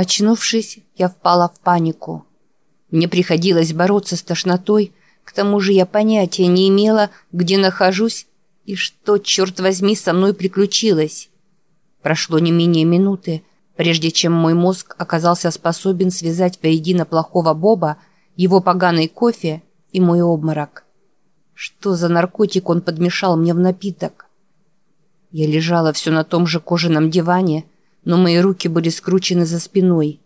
Очнувшись, я впала в панику. Мне приходилось бороться с тошнотой, к тому же я понятия не имела, где нахожусь и что, черт возьми, со мной приключилось. Прошло не менее минуты, прежде чем мой мозг оказался способен связать воедино плохого Боба, его поганый кофе и мой обморок. Что за наркотик он подмешал мне в напиток? Я лежала все на том же кожаном диване, но мои руки были скручены за спиной.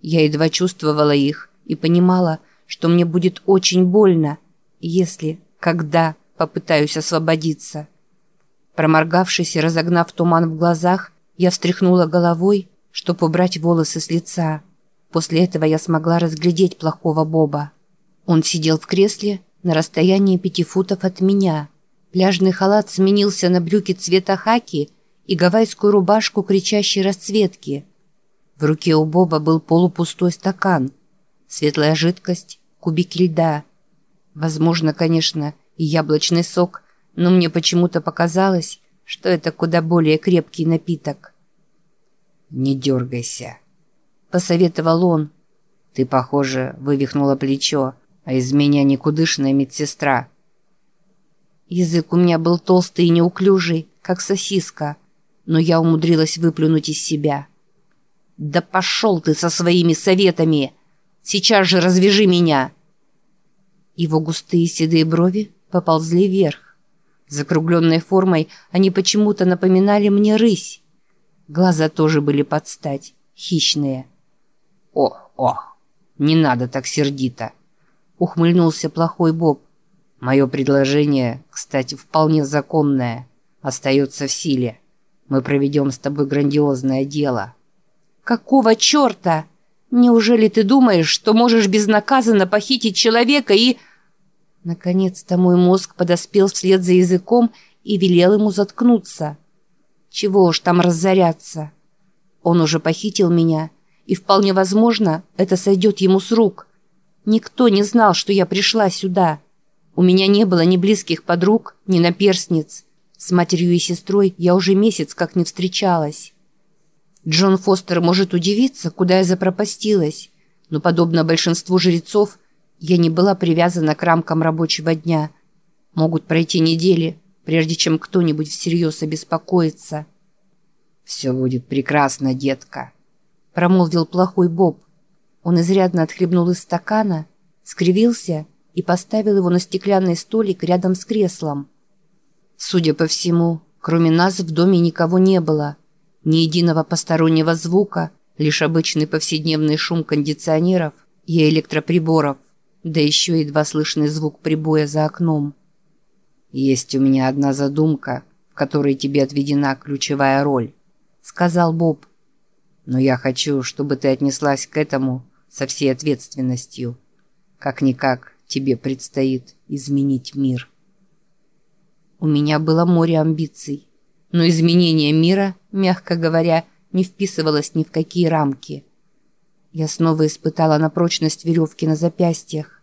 Я едва чувствовала их и понимала, что мне будет очень больно, если, когда попытаюсь освободиться. Проморгавшись и разогнав туман в глазах, я встряхнула головой, чтобы убрать волосы с лица. После этого я смогла разглядеть плохого Боба. Он сидел в кресле на расстоянии пяти футов от меня. Пляжный халат сменился на брюки цвета хаки и гавайскую рубашку кричащей расцветки. В руке у Боба был полупустой стакан. Светлая жидкость, кубики льда. Возможно, конечно, и яблочный сок, но мне почему-то показалось, что это куда более крепкий напиток. «Не дергайся», — посоветовал он. «Ты, похоже, вывихнула плечо, а из меня никудышная медсестра». Язык у меня был толстый и неуклюжий, как сосиска — но я умудрилась выплюнуть из себя. «Да пошел ты со своими советами! Сейчас же развяжи меня!» Его густые седые брови поползли вверх. Закругленной формой они почему-то напоминали мне рысь. Глаза тоже были под стать, хищные. «Ох, ох, не надо так сердито!» Ухмыльнулся плохой Боб. «Мое предложение, кстати, вполне законное, остается в силе». Мы проведем с тобой грандиозное дело». «Какого черта? Неужели ты думаешь, что можешь безнаказанно похитить человека и...» Наконец-то мой мозг подоспел вслед за языком и велел ему заткнуться. Чего уж там разоряться. Он уже похитил меня, и вполне возможно, это сойдет ему с рук. Никто не знал, что я пришла сюда. У меня не было ни близких подруг, ни наперстниц. С матерью и сестрой я уже месяц как не встречалась. Джон Фостер может удивиться, куда я запропастилась, но, подобно большинству жрецов, я не была привязана к рамкам рабочего дня. Могут пройти недели, прежде чем кто-нибудь всерьез обеспокоится. «Все будет прекрасно, детка», — промолвил плохой Боб. Он изрядно отхлебнул из стакана, скривился и поставил его на стеклянный столик рядом с креслом. Судя по всему, кроме нас в доме никого не было. Ни единого постороннего звука, лишь обычный повседневный шум кондиционеров и электроприборов, да еще едва слышный звук прибоя за окном. «Есть у меня одна задумка, в которой тебе отведена ключевая роль», — сказал Боб. «Но я хочу, чтобы ты отнеслась к этому со всей ответственностью. Как-никак тебе предстоит изменить мир». У меня было море амбиций, но изменение мира, мягко говоря, не вписывалось ни в какие рамки. Я снова испытала на прочность веревки на запястьях.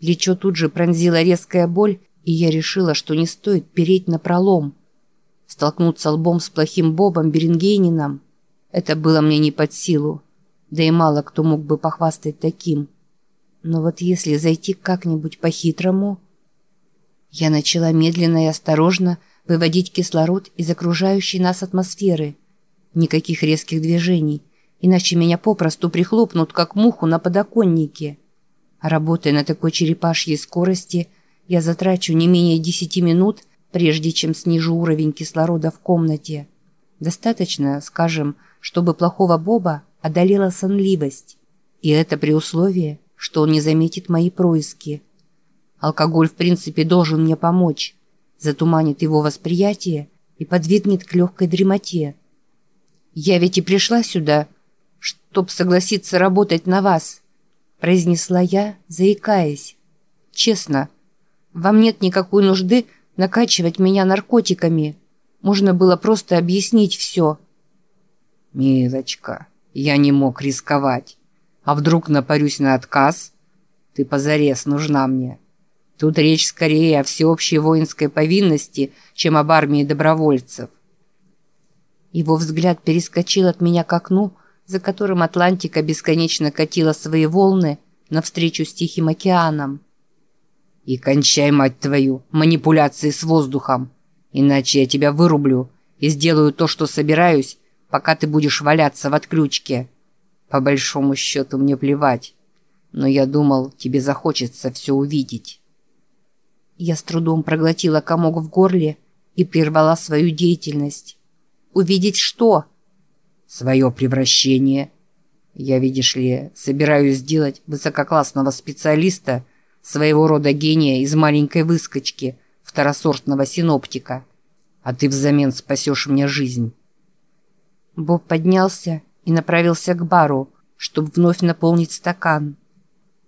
Плечо тут же пронзила резкая боль, и я решила, что не стоит переть на пролом. Столкнуться лбом с плохим Бобом Берингейнином — это было мне не под силу, да и мало кто мог бы похвастать таким. Но вот если зайти как-нибудь по-хитрому... Я начала медленно и осторожно выводить кислород из окружающей нас атмосферы. Никаких резких движений, иначе меня попросту прихлопнут, как муху на подоконнике. Работая на такой черепашьей скорости, я затрачу не менее 10 минут, прежде чем снижу уровень кислорода в комнате. Достаточно, скажем, чтобы плохого Боба одолела сонливость. И это при условии, что он не заметит мои происки. Алкоголь, в принципе, должен мне помочь. Затуманит его восприятие и подвигнет к легкой дремоте. «Я ведь и пришла сюда, чтоб согласиться работать на вас», произнесла я, заикаясь. «Честно, вам нет никакой нужды накачивать меня наркотиками. Можно было просто объяснить все». «Милочка, я не мог рисковать. А вдруг напарюсь на отказ? Ты позарез нужна мне. Тут речь скорее о всеобщей воинской повинности, чем об армии добровольцев. Его взгляд перескочил от меня к окну, за которым Атлантика бесконечно катила свои волны навстречу с Тихим океаном. «И кончай, мать твою, манипуляции с воздухом, иначе я тебя вырублю и сделаю то, что собираюсь, пока ты будешь валяться в отключке. По большому счету мне плевать, но я думал, тебе захочется все увидеть». Я с трудом проглотила комок в горле и прервала свою деятельность. «Увидеть что?» «Свое превращение. Я, видишь ли, собираюсь сделать высококлассного специалиста, своего рода гения из маленькой выскочки, второсортного синоптика. А ты взамен спасешь мне жизнь». Боб поднялся и направился к бару, чтобы вновь наполнить стакан.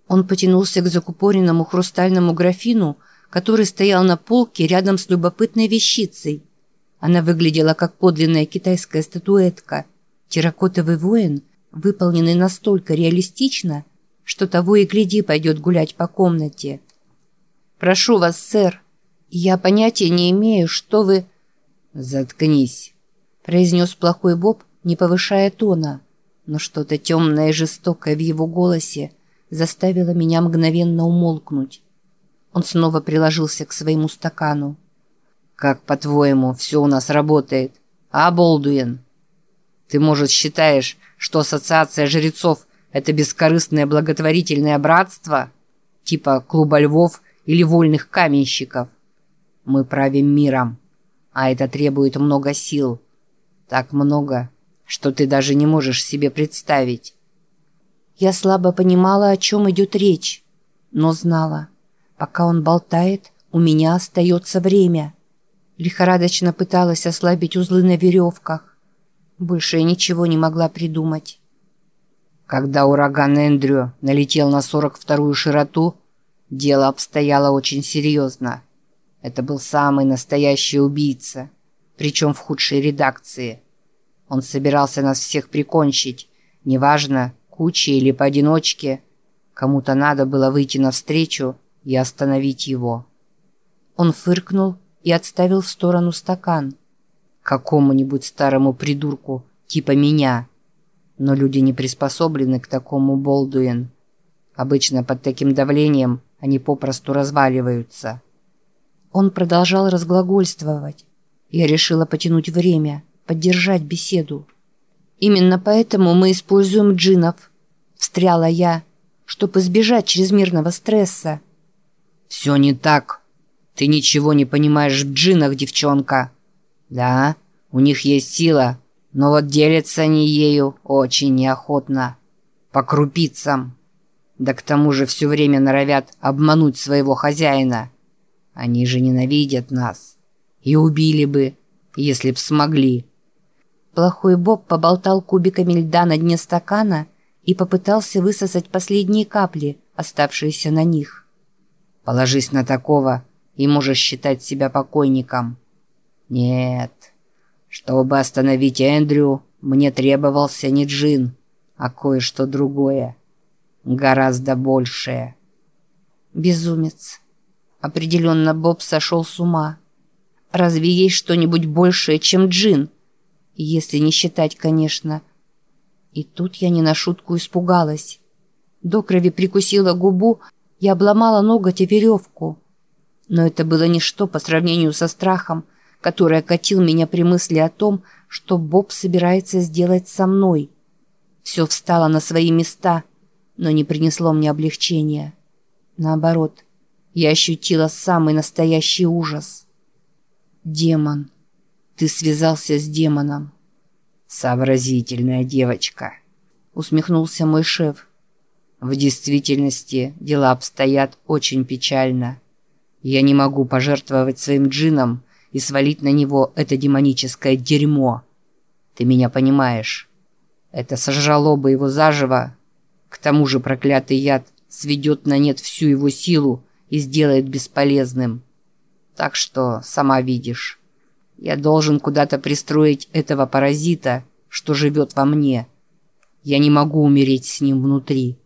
Он потянулся к закупоренному хрустальному графину, который стоял на полке рядом с любопытной вещицей. Она выглядела как подлинная китайская статуэтка. Терракотовый воин, выполненный настолько реалистично, что того и гляди пойдет гулять по комнате. «Прошу вас, сэр, я понятия не имею, что вы...» «Заткнись», — произнес плохой Боб, не повышая тона, но что-то темное и жестокое в его голосе заставило меня мгновенно умолкнуть. Он снова приложился к своему стакану. «Как, по-твоему, все у нас работает? А, Болдуин? Ты, может, считаешь, что ассоциация жрецов – это бескорыстное благотворительное братство? Типа клуба львов или вольных каменщиков? Мы правим миром, а это требует много сил. Так много, что ты даже не можешь себе представить». Я слабо понимала, о чем идет речь, но знала – Пока он болтает, у меня остается время. Лихорадочно пыталась ослабить узлы на веревках. Больше я ничего не могла придумать. Когда ураган Эндрю налетел на 42-ю широту, дело обстояло очень серьезно. Это был самый настоящий убийца, причем в худшей редакции. Он собирался нас всех прикончить, неважно, кучей или поодиночке. Кому-то надо было выйти навстречу и остановить его. Он фыркнул и отставил в сторону стакан. Какому-нибудь старому придурку, типа меня. Но люди не приспособлены к такому Болдуин. Обычно под таким давлением они попросту разваливаются. Он продолжал разглагольствовать. Я решила потянуть время, поддержать беседу. «Именно поэтому мы используем джинов», — встряла я, «чтобы избежать чрезмерного стресса». «Все не так. Ты ничего не понимаешь в джинах, девчонка. Да, у них есть сила, но вот делятся они ею очень неохотно. По крупицам. Да к тому же все время норовят обмануть своего хозяина. Они же ненавидят нас. И убили бы, если б смогли». Плохой Боб поболтал кубиками льда на дне стакана и попытался высосать последние капли, оставшиеся на них. Положись на такого, и можешь считать себя покойником. Нет. Чтобы остановить Эндрю, мне требовался не джин, а кое-что другое. Гораздо большее. Безумец. Определенно Боб сошел с ума. Разве есть что-нибудь большее, чем джин? Если не считать, конечно. И тут я не на шутку испугалась. До крови прикусила губу, я обломала ноготь и веревку. Но это было ничто по сравнению со страхом, который окатил меня при мысли о том, что Боб собирается сделать со мной. Все встало на свои места, но не принесло мне облегчения. Наоборот, я ощутила самый настоящий ужас. «Демон. Ты связался с демоном». «Сообразительная девочка», — усмехнулся мой шеф. В действительности дела обстоят очень печально. Я не могу пожертвовать своим джином и свалить на него это демоническое дерьмо. Ты меня понимаешь? Это сожрало бы его заживо. К тому же проклятый яд сведет на нет всю его силу и сделает бесполезным. Так что, сама видишь, я должен куда-то пристроить этого паразита, что живет во мне. Я не могу умереть с ним внутри.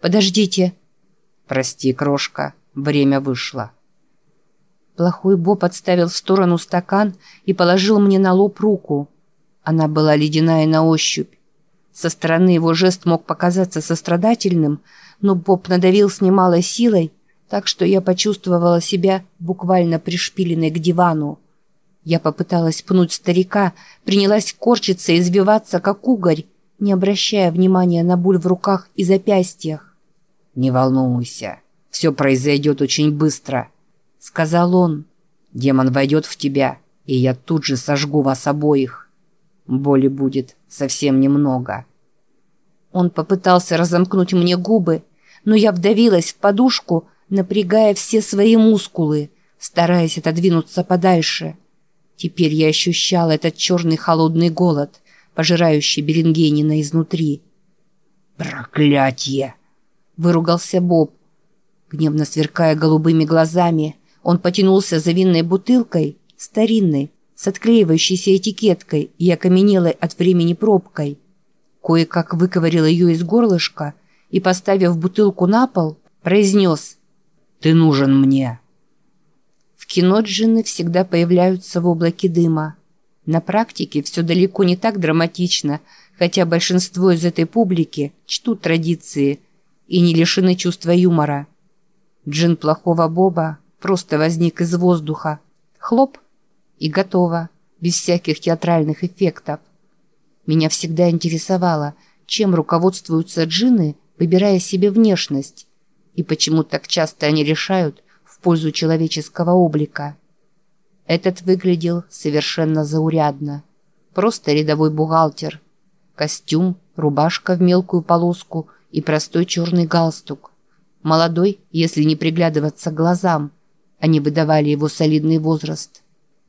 Подождите. Прости, крошка, время вышло. Плохой Боб отставил в сторону стакан и положил мне на лоб руку. Она была ледяная на ощупь. Со стороны его жест мог показаться сострадательным, но Боб надавил с немалой силой, так что я почувствовала себя буквально пришпиленной к дивану. Я попыталась пнуть старика, принялась корчиться и избиваться, как угорь, не обращая внимания на боль в руках и запястьях. «Не волнуйся, все произойдет очень быстро», — сказал он. «Демон войдет в тебя, и я тут же сожгу вас обоих. Боли будет совсем немного». Он попытался разомкнуть мне губы, но я вдавилась в подушку, напрягая все свои мускулы, стараясь отодвинуться подальше. Теперь я ощущал этот черный холодный голод, пожирающий Берингенина изнутри. «Проклятье!» — выругался Боб. Гневно сверкая голубыми глазами, он потянулся за винной бутылкой, старинной, с отклеивающейся этикеткой и окаменелой от времени пробкой. Кое-как выковырил ее из горлышка и, поставив бутылку на пол, произнес «Ты нужен мне». В кино джинны всегда появляются в облаке дыма. На практике все далеко не так драматично, хотя большинство из этой публики чтут традиции и не лишены чувства юмора. Джин плохого Боба просто возник из воздуха. Хлоп и готово, без всяких театральных эффектов. Меня всегда интересовало, чем руководствуются джинны, выбирая себе внешность, и почему так часто они решают, в пользу человеческого облика. Этот выглядел совершенно заурядно. Просто рядовой бухгалтер. Костюм, рубашка в мелкую полоску и простой черный галстук. Молодой, если не приглядываться к глазам. Они выдавали его солидный возраст.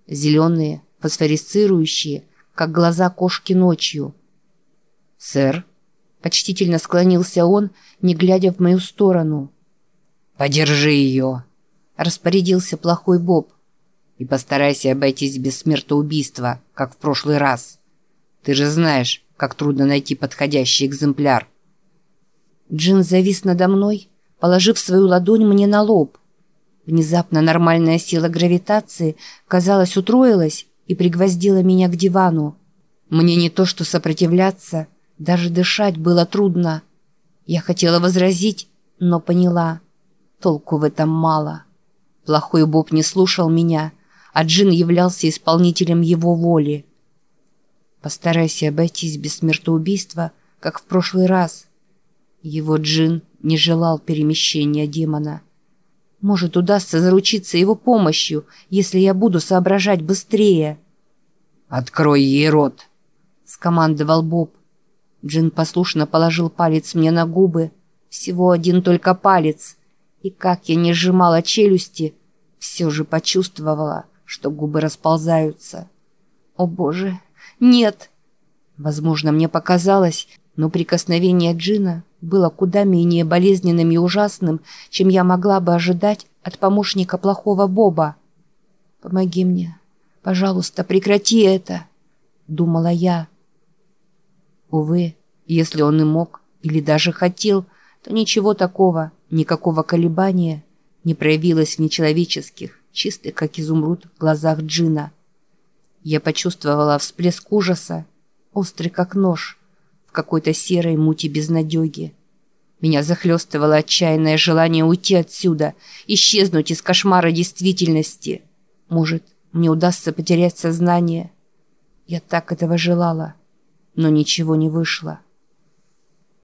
Зеленые, фосфорисцирующие, как глаза кошки ночью. «Сэр?» — почтительно склонился он, не глядя в мою сторону. «Подержи ее!» распорядился плохой Боб. «И постарайся обойтись без смертоубийства, как в прошлый раз. Ты же знаешь, как трудно найти подходящий экземпляр». Джин завис надо мной, положив свою ладонь мне на лоб. Внезапно нормальная сила гравитации, казалось, утроилась и пригвоздила меня к дивану. Мне не то что сопротивляться, даже дышать было трудно. Я хотела возразить, но поняла, толку в этом мало. Плохой Боб не слушал меня, а Джин являлся исполнителем его воли. Постарайся обойтись без смертоубийства, как в прошлый раз. Его Джин не желал перемещения демона. Может, удастся заручиться его помощью, если я буду соображать быстрее. «Открой ей рот!» — скомандовал Боб. Джин послушно положил палец мне на губы. Всего один только палец. И как я не сжимала челюсти, все же почувствовала, что губы расползаются. О боже, нет! Возможно, мне показалось, но прикосновение Джина было куда менее болезненным и ужасным, чем я могла бы ожидать от помощника плохого Боба. «Помоги мне. Пожалуйста, прекрати это!» — думала я. Увы, если он и мог, или даже хотел, то ничего такого, никакого колебания не проявилось в нечеловеческих, чистых, как изумруд, глазах Джина. Я почувствовала всплеск ужаса, острый как нож, в какой-то серой мути безнадеги. Меня захлестывало отчаянное желание уйти отсюда, исчезнуть из кошмара действительности. Может, мне удастся потерять сознание. Я так этого желала, но ничего не вышло.